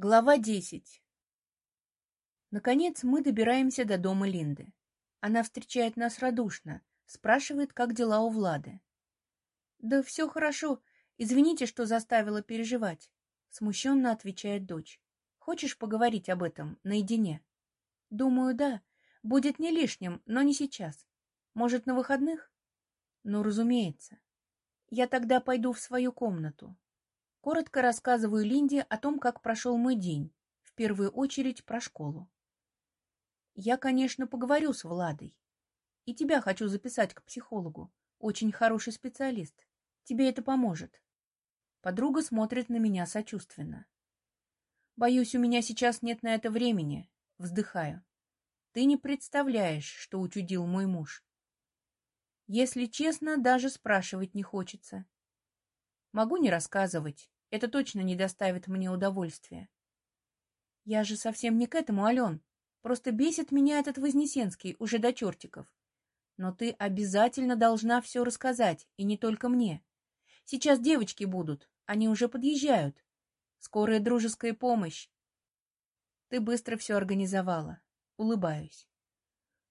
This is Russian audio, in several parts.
Глава десять. Наконец мы добираемся до дома Линды. Она встречает нас радушно, спрашивает, как дела у Влады. «Да все хорошо. Извините, что заставила переживать», — смущенно отвечает дочь. «Хочешь поговорить об этом наедине?» «Думаю, да. Будет не лишним, но не сейчас. Может, на выходных?» «Ну, разумеется. Я тогда пойду в свою комнату. Коротко рассказываю Линде о том, как прошел мой день, в первую очередь про школу. Я, конечно, поговорю с Владой. И тебя хочу записать к психологу. Очень хороший специалист. Тебе это поможет. Подруга смотрит на меня сочувственно. Боюсь, у меня сейчас нет на это времени. Вздыхаю. Ты не представляешь, что учудил мой муж. Если честно, даже спрашивать не хочется. Могу не рассказывать. Это точно не доставит мне удовольствия. Я же совсем не к этому, Ален. Просто бесит меня этот Вознесенский уже до чертиков. Но ты обязательно должна все рассказать, и не только мне. Сейчас девочки будут, они уже подъезжают. Скорая дружеская помощь. Ты быстро все организовала. Улыбаюсь.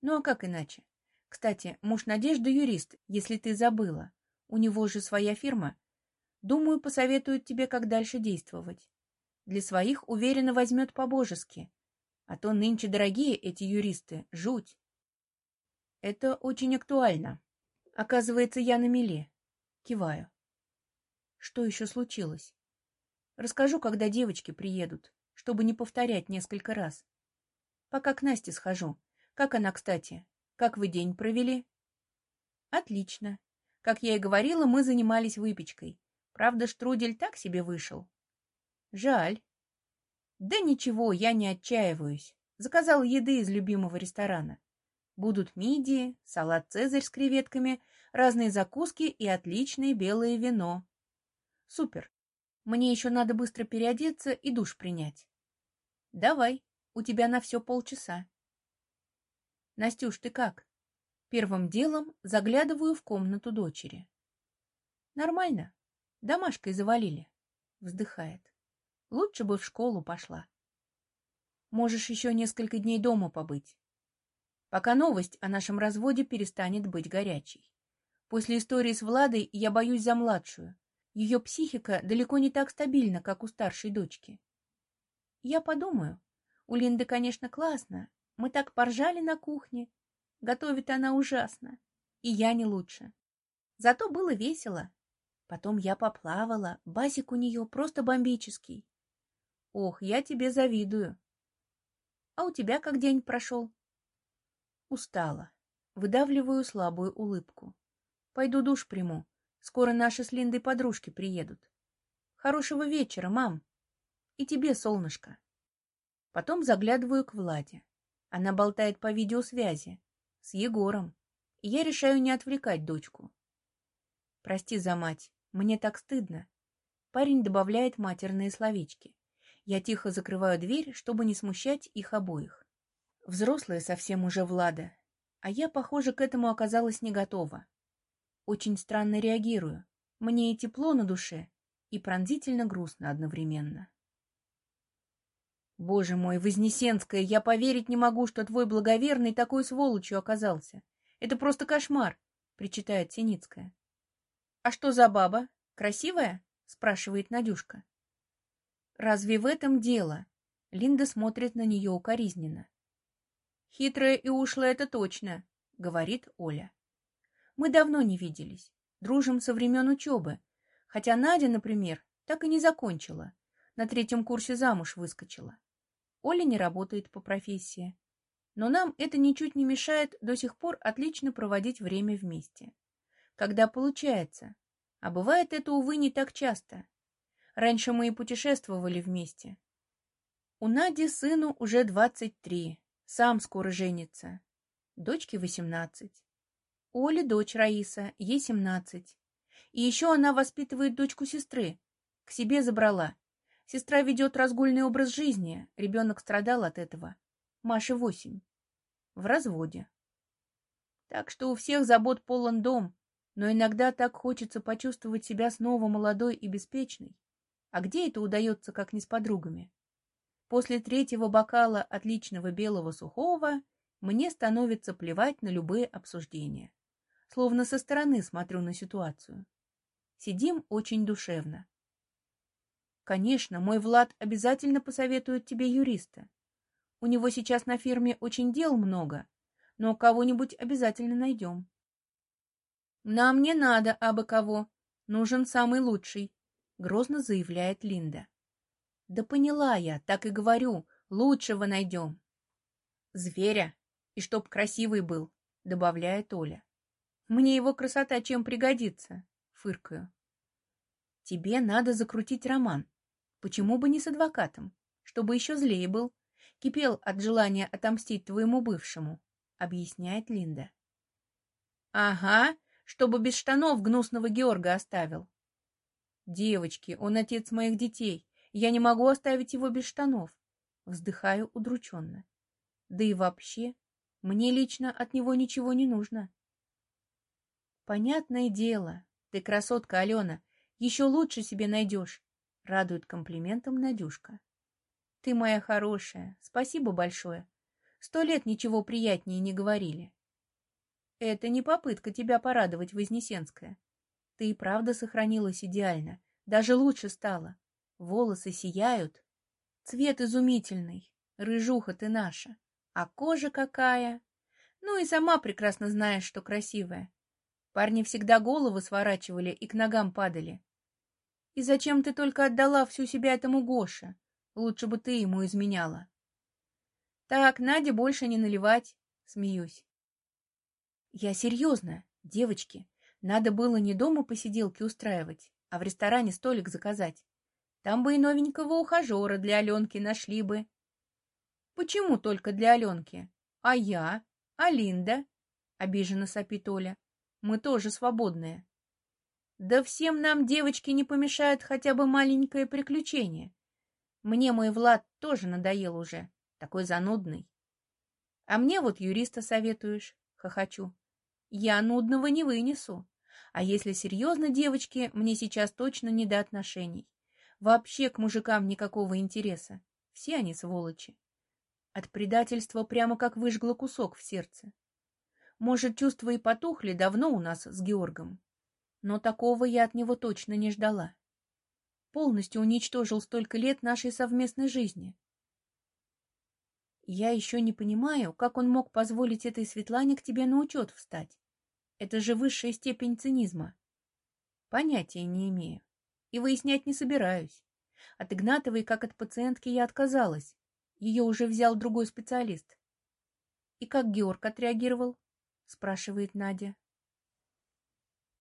Ну а как иначе? Кстати, муж Надежды юрист, если ты забыла. У него же своя фирма, Думаю, посоветует тебе, как дальше действовать. Для своих уверенно возьмет по-божески. А то нынче дорогие эти юристы. Жуть. Это очень актуально. Оказывается, я на меле. Киваю. Что еще случилось? Расскажу, когда девочки приедут, чтобы не повторять несколько раз. Пока к Насте схожу. Как она, кстати? Как вы день провели? Отлично. Как я и говорила, мы занимались выпечкой. Правда, штрудель так себе вышел. Жаль. Да ничего, я не отчаиваюсь. Заказал еды из любимого ресторана. Будут мидии, салат «Цезарь» с креветками, разные закуски и отличное белое вино. Супер. Мне еще надо быстро переодеться и душ принять. Давай, у тебя на все полчаса. Настюш, ты как? Первым делом заглядываю в комнату дочери. Нормально. Домашкой завалили. Вздыхает. Лучше бы в школу пошла. Можешь еще несколько дней дома побыть. Пока новость о нашем разводе перестанет быть горячей. После истории с Владой я боюсь за младшую. Ее психика далеко не так стабильна, как у старшей дочки. Я подумаю. У Линды, конечно, классно. Мы так поржали на кухне. Готовит она ужасно. И я не лучше. Зато было весело. Потом я поплавала, басик у нее просто бомбический. Ох, я тебе завидую. А у тебя как день прошел? Устала. Выдавливаю слабую улыбку. Пойду душ приму. Скоро наши с Линдой подружки приедут. Хорошего вечера, мам. И тебе, солнышко. Потом заглядываю к Владе. Она болтает по видеосвязи. С Егором. И я решаю не отвлекать дочку. Прости за мать. Мне так стыдно. Парень добавляет матерные словечки. Я тихо закрываю дверь, чтобы не смущать их обоих. Взрослая совсем уже Влада. А я, похоже, к этому оказалась не готова. Очень странно реагирую. Мне и тепло на душе, и пронзительно грустно одновременно. Боже мой, Вознесенская, я поверить не могу, что твой благоверный такой сволочью оказался. Это просто кошмар, причитает Синицкая. «А что за баба? Красивая?» — спрашивает Надюшка. «Разве в этом дело?» Линда смотрит на нее укоризненно. «Хитрая и ушлая это точно», — говорит Оля. «Мы давно не виделись, дружим со времен учебы, хотя Надя, например, так и не закончила, на третьем курсе замуж выскочила. Оля не работает по профессии, но нам это ничуть не мешает до сих пор отлично проводить время вместе когда получается. А бывает это, увы, не так часто. Раньше мы и путешествовали вместе. У Нади сыну уже двадцать три, сам скоро женится. Дочке восемнадцать. У Оли дочь Раиса, ей семнадцать. И еще она воспитывает дочку сестры. К себе забрала. Сестра ведет разгульный образ жизни, ребенок страдал от этого. Маше восемь. В разводе. Так что у всех забот полон дом, но иногда так хочется почувствовать себя снова молодой и беспечной. А где это удается, как не с подругами? После третьего бокала отличного белого сухого мне становится плевать на любые обсуждения. Словно со стороны смотрю на ситуацию. Сидим очень душевно. Конечно, мой Влад обязательно посоветует тебе юриста. У него сейчас на фирме очень дел много, но кого-нибудь обязательно найдем. Нам не надо абы кого, нужен самый лучший, грозно заявляет Линда. Да поняла я, так и говорю, лучшего найдем. Зверя, и чтоб красивый был, добавляет Оля. Мне его красота чем пригодится, фыркаю. Тебе надо закрутить роман. Почему бы не с адвокатом? Чтобы еще злее был. Кипел от желания отомстить твоему бывшему, объясняет Линда. Ага, чтобы без штанов гнусного Георга оставил. Девочки, он отец моих детей. Я не могу оставить его без штанов. Вздыхаю удрученно. Да и вообще, мне лично от него ничего не нужно. Понятное дело, ты красотка, Алена, еще лучше себе найдешь, радует комплиментом Надюшка. Ты моя хорошая, спасибо большое. Сто лет ничего приятнее не говорили. Это не попытка тебя порадовать, Вознесенская. Ты и правда сохранилась идеально, даже лучше стала. Волосы сияют, цвет изумительный, рыжуха ты наша, а кожа какая. Ну и сама прекрасно знаешь, что красивая. Парни всегда головы сворачивали и к ногам падали. И зачем ты только отдала всю себя этому Гоше? Лучше бы ты ему изменяла. Так, Наде больше не наливать, смеюсь. Я серьезно, девочки. Надо было не дома посиделки устраивать, а в ресторане столик заказать. Там бы и новенького ухажера для Аленки нашли бы. Почему только для Аленки? А я? А Линда? Обиженно сопит Оля. Мы тоже свободные. Да всем нам, девочки, не помешает хотя бы маленькое приключение. Мне мой Влад тоже надоел уже, такой занудный. А мне вот юриста советуешь, хохочу. Я нудного не вынесу. А если серьезно, девочки, мне сейчас точно не до отношений. Вообще к мужикам никакого интереса. Все они сволочи. От предательства прямо как выжгло кусок в сердце. Может, чувства и потухли давно у нас с Георгом но такого я от него точно не ждала. Полностью уничтожил столько лет нашей совместной жизни. Я еще не понимаю, как он мог позволить этой Светлане к тебе на учет встать. Это же высшая степень цинизма. Понятия не имею. И выяснять не собираюсь. От Игнатовой, как от пациентки, я отказалась. Ее уже взял другой специалист. И как Георг отреагировал? Спрашивает Надя.